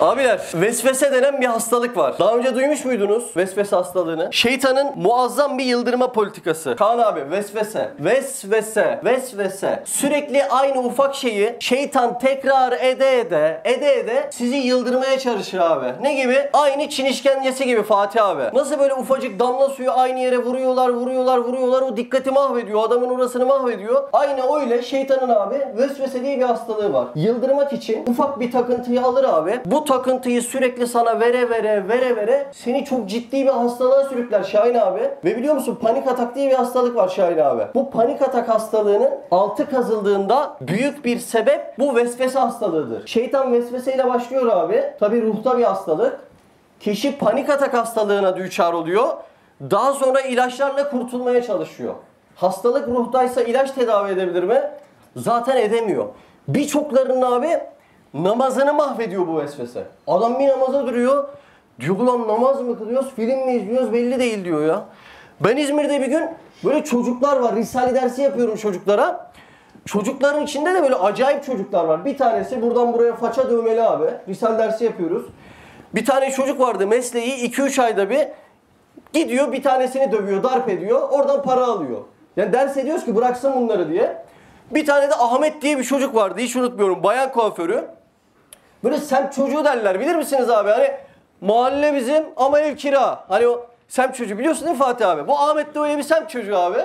Abiler vesvese denen bir hastalık var. Daha önce duymuş muydunuz vesvese hastalığını? Şeytanın muazzam bir yıldırma politikası. Kaan abi vesvese, vesvese, vesvese. Sürekli aynı ufak şeyi şeytan tekrar ede ede, ede ede sizi yıldırmaya çalışır abi. Ne gibi? Aynı Çin işkencesi gibi Fatih abi. Nasıl böyle ufacık damla suyu aynı yere vuruyorlar, vuruyorlar, vuruyorlar. O dikkati mahvediyor. Adamın orasını mahvediyor. Aynı öyle şeytanın abi vesvese diye bir hastalığı var. Yıldırmak için ufak bir takıntıyı alır abi. Bu takıntıyı sürekli sana vere vere vere vere seni çok ciddi bir hastalığa sürükler Şahin abi. Ve biliyor musun panik atak diye bir hastalık var Şahin abi. Bu panik atak hastalığının altı kazıldığında büyük bir sebep bu vesvese hastalığıdır. Şeytan vesveseyle başlıyor abi. Tabi ruhta bir hastalık. Kişi panik atak hastalığına düçar oluyor. Daha sonra ilaçlarla kurtulmaya çalışıyor. Hastalık ruhtaysa ilaç tedavi edebilir mi? Zaten edemiyor. Birçoklarının abi namazını mahvediyor bu vesvese. Adam bir namaza duruyor. Diyor ulan namaz mı kılıyoruz, film mi izliyoruz belli değil diyor ya. Ben İzmir'de bir gün böyle çocuklar var. Risale dersi yapıyorum çocuklara. Çocukların içinde de böyle acayip çocuklar var. Bir tanesi buradan buraya faça dövmeli abi. Risale dersi yapıyoruz. Bir tane çocuk vardı mesleği 2-3 ayda bir gidiyor bir tanesini dövüyor, darp ediyor. Oradan para alıyor. Yani ders ediyoruz ki bıraksın bunları diye. Bir tane de Ahmet diye bir çocuk vardı hiç unutmuyorum. Bayan kuaförü. Böyle semt çocuğu derler bilir misiniz abi? Hani mahalle bizim ama ev kira. Hani o semt çocuğu biliyorsun değil mi Fatih abi? Bu Ahmet de öyle bir semt çocuğu abi.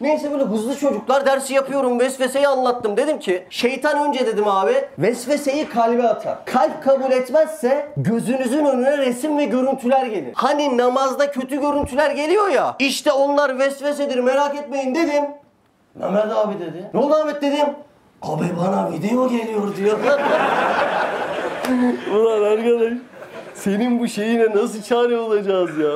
Neyse böyle hızlı çocuklar dersi yapıyorum vesveseyi anlattım. Dedim ki şeytan önce dedim abi vesveseyi kalbe atar. Kalp kabul etmezse gözünüzün önüne resim ve görüntüler gelir. Hani namazda kötü görüntüler geliyor ya işte onlar vesvesedir merak etmeyin dedim. Mehmet abi dedi. Ne oldu Ahmet dedim. Abi bana video geliyor diyor. Ulan arkadaş senin bu şeyine nasıl çare olacağız ya?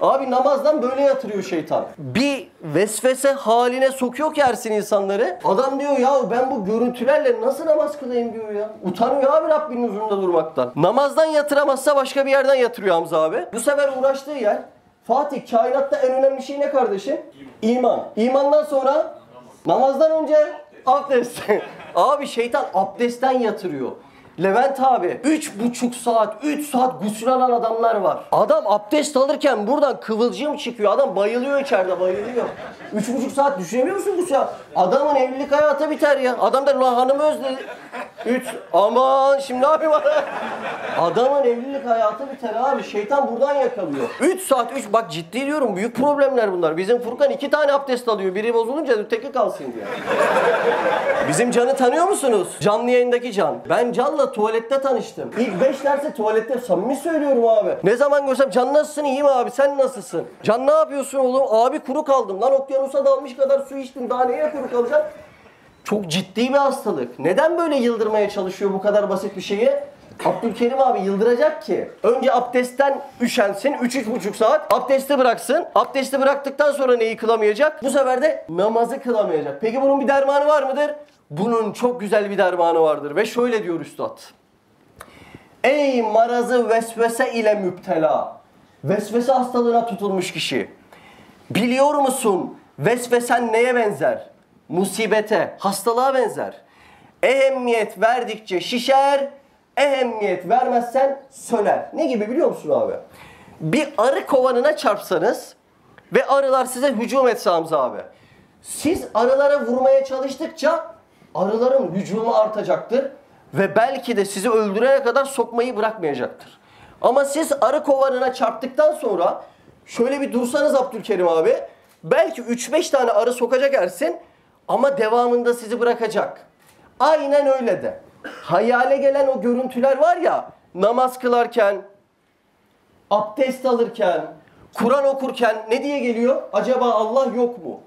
Abi namazdan böyle yatırıyor şeytan. Bir vesvese haline sokuyor ki Ersin insanları. Adam diyor ya ben bu görüntülerle nasıl namaz kılayım diyor ya. Utanıyor abi Rabbinin huzurunda durmaktan. Namazdan yatıramazsa başka bir yerden yatırıyor Hamza abi. Bu sefer uğraştığı yer Fatih kainatta en önemli şey ne kardeşim? İman. İmandan sonra namazdan önce abdest. abi şeytan abdestten yatırıyor. Levent abi 3,5 saat, 3 saat gusül alan adamlar var. Adam abdest alırken buradan kıvılcım çıkıyor. Adam bayılıyor içeride bayılıyor. 3,5 saat düşünemiyor musun gusül? Adamın evlilik hayatı biter ya. Adam der ulan hanımı özledi. 3 aman şimdi ne yapayım? Adamın evlilik hayatı biter abi. Şeytan buradan yakalıyor. 3 saat 3 bak ciddi diyorum büyük problemler bunlar. Bizim Furkan iki tane abdest alıyor. Biri bozulunca öteki kalsın diye. Bizim Can'ı tanıyor musunuz? Canlı yayındaki Can. Ben Can'la tuvalette tanıştım. İlk 5 derse tuvalette samimi söylüyorum abi. Ne zaman görsem Can nasılsın iyiyim abi sen nasılsın? Can ne yapıyorsun oğlum? Abi kuru kaldım. Lan okyanusa dalmış kadar su içtim. Daha neye kuru kalacak? Çok ciddi bir hastalık. Neden böyle yıldırmaya çalışıyor bu kadar basit bir şeyi? Abdülkerim abi yıldıracak ki. Önce abdestten üşensin 3-3,5 saat. Abdesti bıraksın. Abdesti bıraktıktan sonra neyi kılamayacak? Bu sefer de namazı kılamayacak. Peki bunun bir dermanı var mıdır? Bunun çok güzel bir dermanı vardır. Ve şöyle diyor üstad. Ey marazı vesvese ile müptela. Vesvese hastalığına tutulmuş kişi. Biliyor musun vesvesen neye benzer? Musibete, hastalığa benzer. Ehemmiyet verdikçe şişer, ehemmiyet vermezsen söner. Ne gibi biliyor musun abi? Bir arı kovanına çarpsanız ve arılar size hücum etse Hamza abi. Siz arılara vurmaya çalıştıkça arıların hücumu artacaktır ve belki de sizi öldürene kadar sokmayı bırakmayacaktır. Ama siz arı kovanına çarptıktan sonra şöyle bir dursanız Abdülkerim abi belki 3-5 tane arı sokacak Ersin ama devamında sizi bırakacak. Aynen öyle de. Hayale gelen o görüntüler var ya namaz kılarken, abdest alırken, Kur'an okurken ne diye geliyor? Acaba Allah yok mu?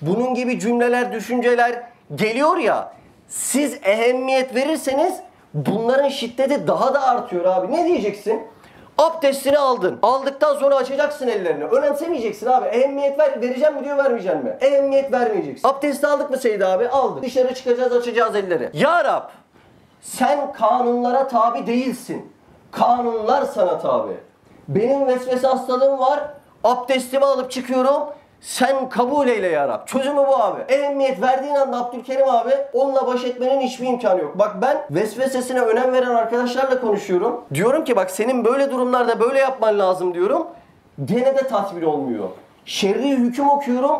Bunun gibi cümleler, düşünceler geliyor ya. Siz ehemmiyet verirseniz bunların şiddeti daha da artıyor abi. Ne diyeceksin? Abdestini aldın. Aldıktan sonra açacaksın ellerini. Önemsemeyeceksin abi. Ehemmiyet ver, vereceğim mi diyor vermeyeceğim mi? Ehemmiyet vermeyeceksin. Abdesti aldık mı Seyit abi? Aldık. Dışarı çıkacağız açacağız elleri. Ya Rab sen kanunlara tabi değilsin. Kanunlar sana tabi. Benim vesvese hastalığım var. Abdestimi alıp çıkıyorum. Sen kabul eyle ya Rab. Çözümü bu abi. Ehemmiyet verdiğin anda Abdülkerim abi onunla baş etmenin hiçbir imkanı yok. Bak ben vesvesesine önem veren arkadaşlarla konuşuyorum. Diyorum ki bak senin böyle durumlarda böyle yapman lazım diyorum. Gene de tatmin olmuyor. Şerri hüküm okuyorum.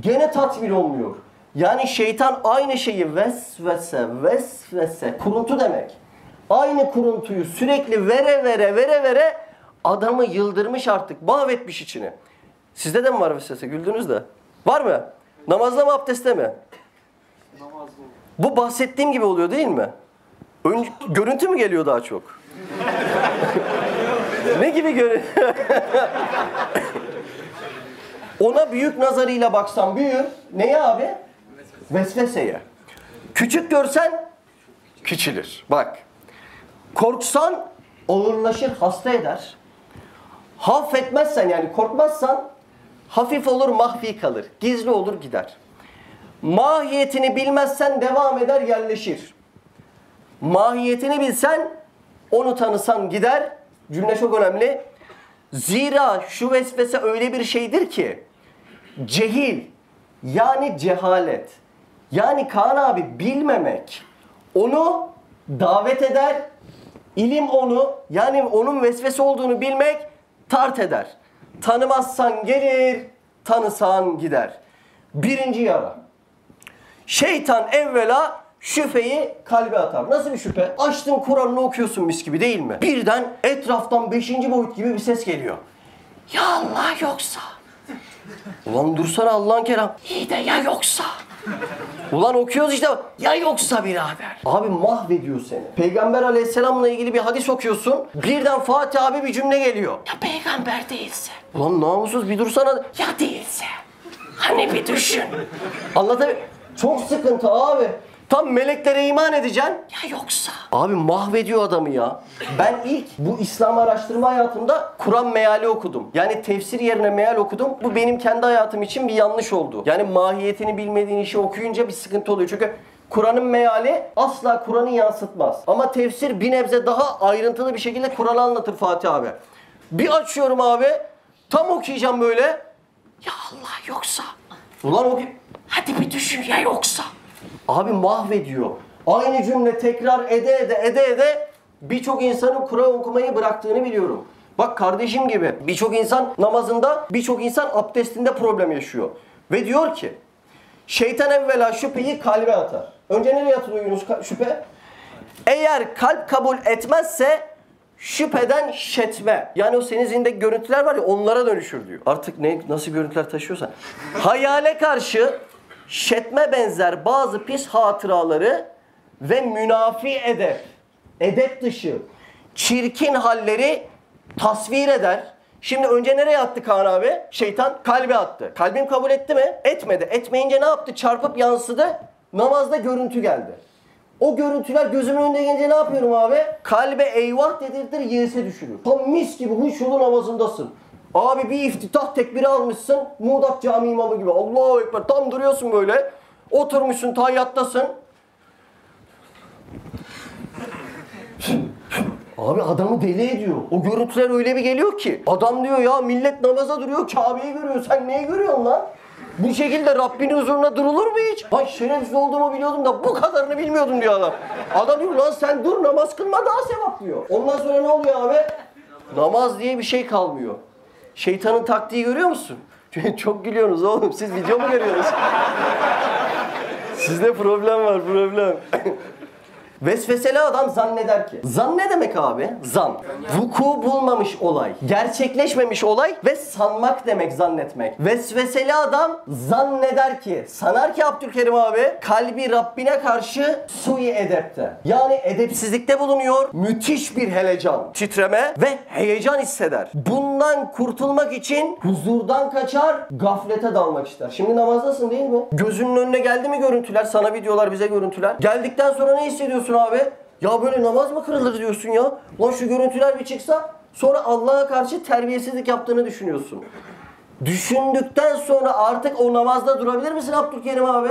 Gene tatmin olmuyor. Yani şeytan aynı şeyi vesvese, vesvese, kuruntu demek. Aynı kuruntuyu sürekli vere vere vere vere adamı yıldırmış artık. Mahvetmiş içini. Sizde de mi var vesvese? Güldünüz de. Var mı? Namazda mı abdestte mi? Bu bahsettiğim gibi oluyor değil mi? Ön, görüntü mü geliyor daha çok? ne gibi görüntü? Ona büyük nazarıyla baksan büyür. Neye abi? Vesveseye. Küçük görsen küçülür. Bak. Korksan ağırlaşır, hasta eder. Hafetmezsen yani korkmazsan hafif olur, mahfi kalır. Gizli olur, gider. Mahiyetini bilmezsen devam eder, yerleşir. Mahiyetini bilsen, onu tanısan gider. Cümle çok önemli. Zira şu vesvese öyle bir şeydir ki cehil yani cehalet yani Kaan abi bilmemek onu davet eder. İlim onu yani onun vesvese olduğunu bilmek tart eder. Tanımazsan gelir, tanısan gider. Birinci yara. Şeytan evvela şüpheyi kalbe atar. Nasıl bir şüphe? Açtın Kur'an'ını okuyorsun mis gibi değil mi? Birden etraftan beşinci boyut gibi bir ses geliyor. Ya Allah yoksa? Ulan dursana Allah'ın kelam. İyi de ya yoksa? Ulan okuyoruz işte. Ya yoksa birader. Abi mahvediyor seni. Peygamber aleyhisselamla ilgili bir hadis okuyorsun. Birden Fatih abi bir cümle geliyor. Ya peygamber değilse? Ulan namussuz bir dursana. Ya değilse? Hani bir düşün. Anlatabiliyor Çok sıkıntı abi. Tam meleklere iman edeceksin. Ya yoksa? Abi mahvediyor adamı ya. Ben ilk bu İslam araştırma hayatımda Kur'an meali okudum. Yani tefsir yerine meal okudum. Bu benim kendi hayatım için bir yanlış oldu. Yani mahiyetini bilmediğin işi okuyunca bir sıkıntı oluyor. Çünkü Kur'an'ın meali asla Kur'an'ı yansıtmaz. Ama tefsir bir nebze daha ayrıntılı bir şekilde Kur'an'ı anlatır Fatih abi. Bir açıyorum abi. Tam okuyacağım böyle. Ya Allah yoksa. Ulan oku... Hadi bir düşün ya yoksa. Abi mahvediyor. Aynı cümle tekrar ede ede ede ede birçok insanın Kur'an okumayı bıraktığını biliyorum. Bak kardeşim gibi birçok insan namazında, birçok insan abdestinde problem yaşıyor. Ve diyor ki şeytan evvela şüpheyi kalbe atar. Önce nereye atılıyor Yunus şüphe? Eğer kalp kabul etmezse şüpheden şetme. Yani o senin zihnindeki görüntüler var ya onlara dönüşür diyor. Artık ne nasıl görüntüler taşıyorsan. Hayale karşı şetme benzer bazı pis hatıraları ve münafi edep, edep dışı, çirkin halleri tasvir eder. Şimdi önce nereye attı Kaan abi? Şeytan kalbe attı. Kalbim kabul etti mi? Etmedi. Etmeyince ne yaptı? Çarpıp yansıdı. Namazda görüntü geldi. O görüntüler gözümün önüne gelince ne yapıyorum abi? Kalbe eyvah dedirtir, yese düşürür. Tam mis gibi huşulu namazındasın. Abi bir iftitah tekbiri almışsın. Muğdat cami imamı gibi. Allahu Ekber. Tam duruyorsun böyle. Oturmuşsun tayyattasın. Abi adamı deli ediyor. O görüntüler öyle bir geliyor ki. Adam diyor ya millet namaza duruyor Kabe'yi görüyor. Sen neyi görüyorsun lan? Bu şekilde Rabbinin huzuruna durulur mu hiç? Ay şerefsiz olduğumu biliyordum da bu kadarını bilmiyordum diyor adam. Adam diyor lan sen dur namaz kılma daha sevap diyor. Ondan sonra ne oluyor abi? Namaz diye bir şey kalmıyor. Şeytanın taktiği görüyor musun? Çok gülüyorsunuz oğlum. Siz video mu görüyorsunuz? Sizde problem var problem. Vesveseli adam zanneder ki. Zan ne demek abi? Zan. Vuku bulmamış olay. Gerçekleşmemiş olay ve sanmak demek zannetmek. Vesveseli adam zanneder ki. Sanar ki Abdülkerim abi kalbi Rabbine karşı sui edepte. Yani edepsizlikte bulunuyor. Müthiş bir helecan, titreme ve heyecan hisseder. Bundan kurtulmak için huzurdan kaçar, gaflete dalmak ister. Şimdi namazdasın değil mi? Gözünün önüne geldi mi görüntüler? Sana videolar, bize görüntüler. Geldikten sonra ne hissediyorsun abi? Ya böyle namaz mı kırılır diyorsun ya? Lan şu görüntüler bir çıksa sonra Allah'a karşı terbiyesizlik yaptığını düşünüyorsun. Düşündükten sonra artık o namazda durabilir misin Abdülkerim abi?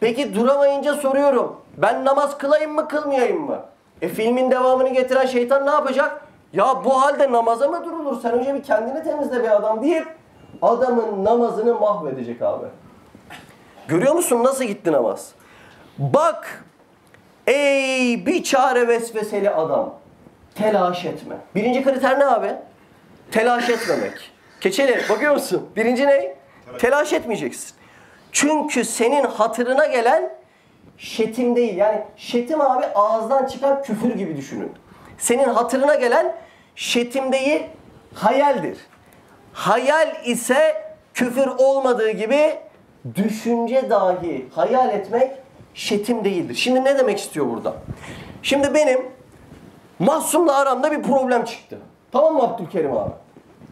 Peki duramayınca soruyorum. Ben namaz kılayım mı kılmayayım mı? E filmin devamını getiren şeytan ne yapacak? Ya bu halde namaza mı durulur? Sen önce bir kendini temizle bir adam deyip adamın namazını mahvedecek abi. Görüyor musun nasıl gitti namaz? Bak ey bir çare vesveseli adam. Telaş etme. Birinci kriter ne abi? Telaş etmemek. Keçeli bakıyor musun? Birinci ne? Telaş etmeyeceksin. Çünkü senin hatırına gelen şetim değil. Yani şetim abi ağızdan çıkan küfür gibi düşünün. Senin hatırına gelen şetim değil, hayaldir. Hayal ise küfür olmadığı gibi düşünce dahi hayal etmek şetim değildir. Şimdi ne demek istiyor burada? Şimdi benim Mahsum'la aramda bir problem çıktı. Tamam mı Abdülkerim abi?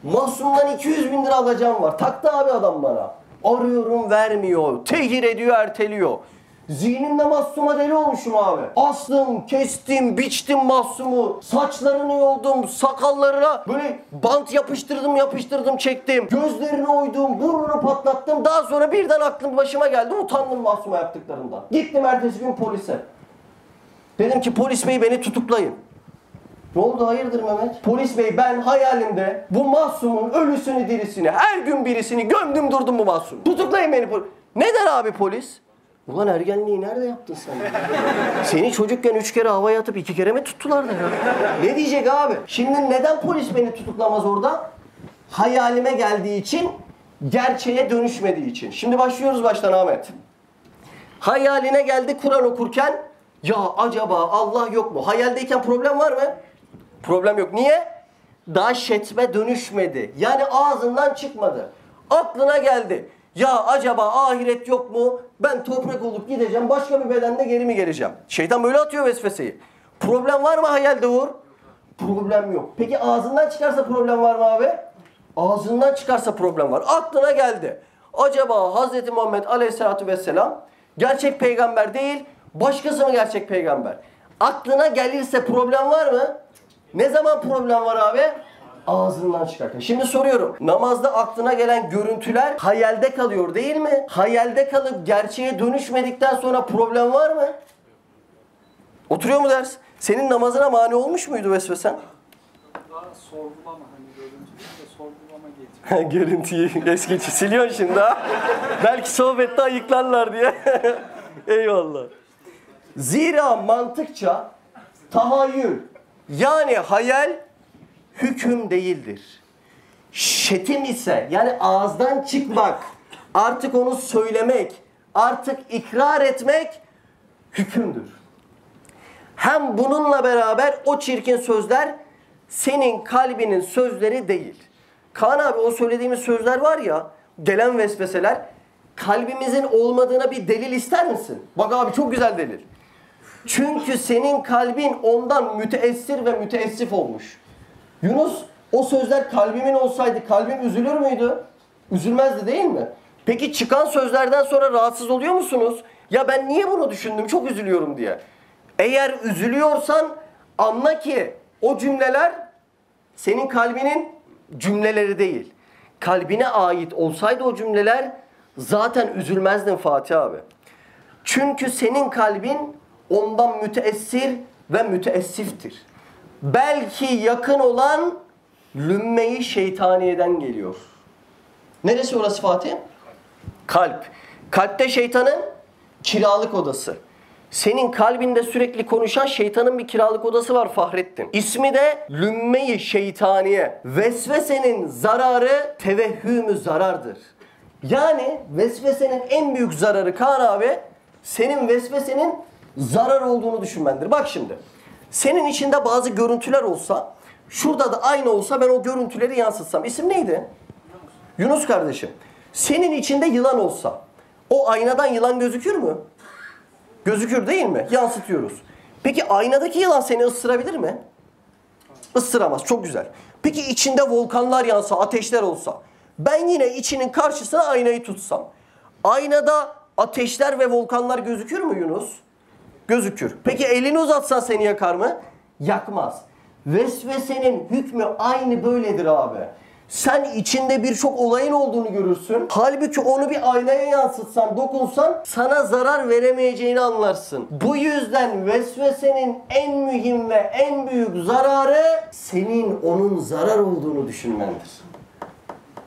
Mahsum'dan 200 bin lira alacağım var. Taktı abi adam bana. Arıyorum vermiyor. Tehir ediyor erteliyor. Zihnimde Mahsum'a deli olmuşum abi. Astım, kestim, biçtim Mahsum'u. Saçlarını yoldum, sakallarına böyle bant yapıştırdım, yapıştırdım, çektim. Gözlerini oydum, burnunu patlattım. Daha sonra birden aklım başıma geldi. Utandım Mahsum'a yaptıklarından. Gittim ertesi gün polise. Dedim ki polis bey beni tutuklayın. Ne oldu hayırdır Mehmet? Polis bey ben hayalimde bu mahsumun ölüsünü dirisini her gün birisini gömdüm durdum bu mahsum. Tutuklayın beni polis. Ne der abi polis? Ulan ergenliği nerede yaptın sen? Seni çocukken üç kere havaya atıp iki kere mi tuttular da ya? Ne diyecek abi? Şimdi neden polis beni tutuklamaz orada? Hayalime geldiği için, gerçeğe dönüşmediği için. Şimdi başlıyoruz baştan Ahmet. Hayaline geldi Kur'an okurken ya acaba Allah yok mu? Hayaldeyken problem var mı? Problem yok. Niye? Daha şetme dönüşmedi. Yani ağzından çıkmadı. Aklına geldi. Ya acaba ahiret yok mu? Ben toprak olup gideceğim. Başka bir bedende geri mi geleceğim? Şeytan böyle atıyor vesveseyi. Problem var mı hayalde Uğur? Problem yok. Peki ağzından çıkarsa problem var mı abi? Ağzından çıkarsa problem var. Aklına geldi. Acaba Hz. Muhammed Aleyhisselatü Vesselam gerçek peygamber değil, başkası mı gerçek peygamber? Aklına gelirse problem var mı? Ne zaman problem var abi? Ağzından çıkarken. Şimdi soruyorum. Namazda aklına gelen görüntüler hayalde kalıyor değil mi? Hayalde kalıp gerçeğe dönüşmedikten sonra problem var mı? Oturuyor mu ders? Senin namazına mani olmuş muydu vesvesen? Daha sorgulama hani görüntülü de sorgulama geçiyor. Görüntüyü es geçi siliyorsun şimdi ha. Belki sohbette ayıklarlar diye. Eyvallah. Zira mantıkça tahayyül yani hayal hüküm değildir. Şetim ise yani ağızdan çıkmak, artık onu söylemek, artık ikrar etmek hükümdür. Hem bununla beraber o çirkin sözler senin kalbinin sözleri değil. Kaan abi o söylediğimiz sözler var ya, gelen vesveseler kalbimizin olmadığına bir delil ister misin? Bak abi çok güzel delil. Çünkü senin kalbin ondan müteessir ve müteessif olmuş. Yunus o sözler kalbimin olsaydı kalbim üzülür müydü? Üzülmezdi değil mi? Peki çıkan sözlerden sonra rahatsız oluyor musunuz? Ya ben niye bunu düşündüm çok üzülüyorum diye. Eğer üzülüyorsan anla ki o cümleler senin kalbinin cümleleri değil. Kalbine ait olsaydı o cümleler zaten üzülmezdin Fatih abi. Çünkü senin kalbin ondan müteessir ve müteessiftir. Belki yakın olan lümmeyi şeytaniyeden geliyor. Neresi orası Fatih? Kalp. Kalpte şeytanın kiralık odası. Senin kalbinde sürekli konuşan şeytanın bir kiralık odası var Fahrettin. İsmi de lümme-i şeytaniye. Vesvesenin zararı tevehhümü zarardır. Yani vesvesenin en büyük zararı Kaan abi senin vesvesenin zarar olduğunu düşünmendir. Bak şimdi. Senin içinde bazı görüntüler olsa şurada da aynı olsa ben o görüntüleri yansıtsam. İsim neydi? Yunus kardeşim. Senin içinde yılan olsa o aynadan yılan gözükür mü? Gözükür değil mi? Yansıtıyoruz. Peki aynadaki yılan seni ısırabilir mi? Isıramaz. Çok güzel. Peki içinde volkanlar yansa, ateşler olsa. Ben yine içinin karşısına aynayı tutsam. Aynada ateşler ve volkanlar gözükür mü Yunus? Gözükür. Peki elini uzatsan seni yakar mı? Yakmaz. Vesvesenin hükmü aynı böyledir abi. Sen içinde birçok olayın olduğunu görürsün. Halbuki onu bir aynaya yansıtsan, dokunsan sana zarar veremeyeceğini anlarsın. Bu yüzden vesvesenin en mühim ve en büyük zararı senin onun zarar olduğunu düşünmendir.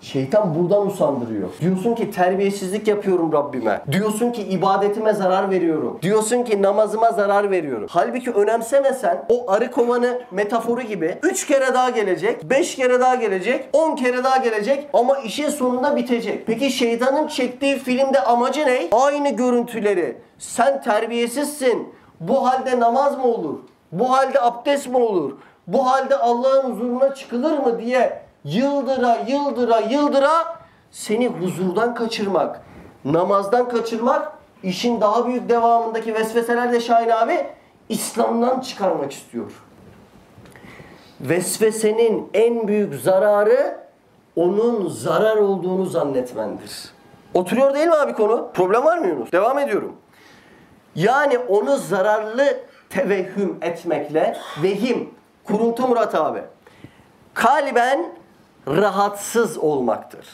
Şeytan buradan usandırıyor. Diyorsun ki terbiyesizlik yapıyorum Rabbime. Diyorsun ki ibadetime zarar veriyorum. Diyorsun ki namazıma zarar veriyorum. Halbuki önemsemesen o arı kovanı metaforu gibi 3 kere daha gelecek, 5 kere daha gelecek, 10 kere daha gelecek ama işin sonunda bitecek. Peki şeytanın çektiği filmde amacı ne? Aynı görüntüleri. Sen terbiyesizsin. Bu halde namaz mı olur? Bu halde abdest mi olur? Bu halde Allah'ın huzuruna çıkılır mı diye yıldıra yıldıra yıldıra seni huzurdan kaçırmak, namazdan kaçırmak, işin daha büyük devamındaki vesveseler de Şahin abi İslam'dan çıkarmak istiyor. Vesvesenin en büyük zararı onun zarar olduğunu zannetmendir. Oturuyor değil mi abi konu? Problem var mı Yunus? Devam ediyorum. Yani onu zararlı tevehhüm etmekle vehim, kuruntu Murat abi. Kalben rahatsız olmaktır.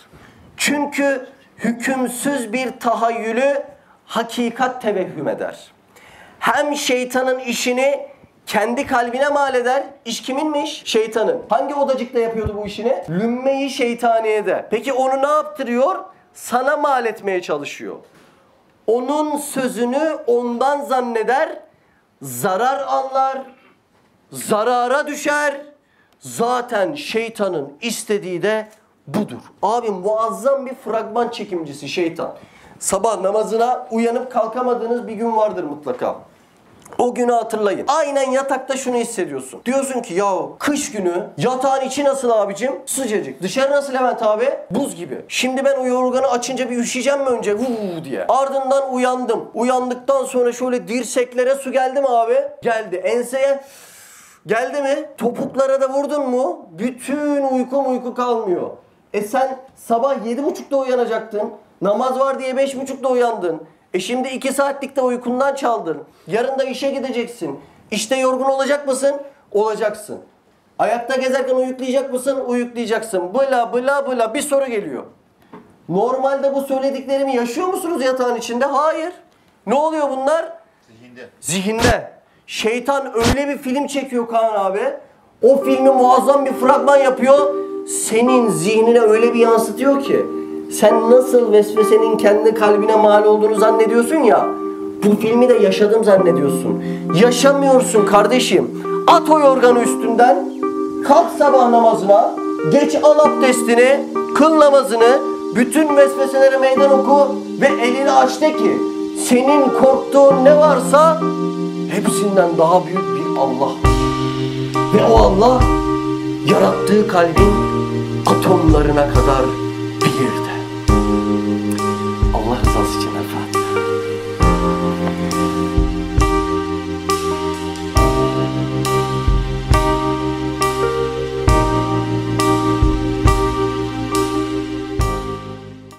Çünkü hükümsüz bir tahayyülü hakikat tevehhüm eder. Hem şeytanın işini kendi kalbine mal eder. İş kiminmiş? Şeytanın. Hangi odacıkta yapıyordu bu işini? Lümmeyi şeytaniyede. Peki onu ne yaptırıyor? Sana mal etmeye çalışıyor onun sözünü ondan zanneder, zarar anlar, zarara düşer. Zaten şeytanın istediği de budur. Abi muazzam bir fragman çekimcisi şeytan. Sabah namazına uyanıp kalkamadığınız bir gün vardır mutlaka. O günü hatırlayın. Aynen yatakta şunu hissediyorsun. Diyorsun ki ya kış günü yatağın içi nasıl abicim? Sıcacık. Dışarı nasıl Levent abi? Buz gibi. Şimdi ben o yorganı açınca bir üşüyeceğim mi önce? Vuu diye. Ardından uyandım. Uyandıktan sonra şöyle dirseklere su geldi mi abi? Geldi. Enseye geldi mi? Topuklara da vurdun mu? Bütün uyku uyku kalmıyor. E sen sabah yedi buçukta uyanacaktın. Namaz var diye beş buçukta uyandın. E şimdi iki saatlikte uykundan çaldın. Yarın da işe gideceksin. İşte yorgun olacak mısın? Olacaksın. Ayakta gezerken uyuklayacak mısın? Uyuklayacaksın. Bla bla bla bir soru geliyor. Normalde bu söylediklerimi yaşıyor musunuz yatağın içinde? Hayır. Ne oluyor bunlar? Zihinde. Zihinde. Şeytan öyle bir film çekiyor Kaan abi. O filmi muazzam bir fragman yapıyor. Senin zihnine öyle bir yansıtıyor ki. Sen nasıl vesvesenin kendi kalbine mal olduğunu zannediyorsun ya. Bu filmi de yaşadım zannediyorsun. Yaşamıyorsun kardeşim. At o yorganı üstünden. Kalk sabah namazına. Geç al abdestini. Kıl namazını. Bütün vesveselere meydan oku. Ve elini aç de ki. Senin korktuğun ne varsa hepsinden daha büyük bir Allah. Ve o Allah yarattığı kalbin atomlarına kadar bilir de. Allah rızası için Fatiha.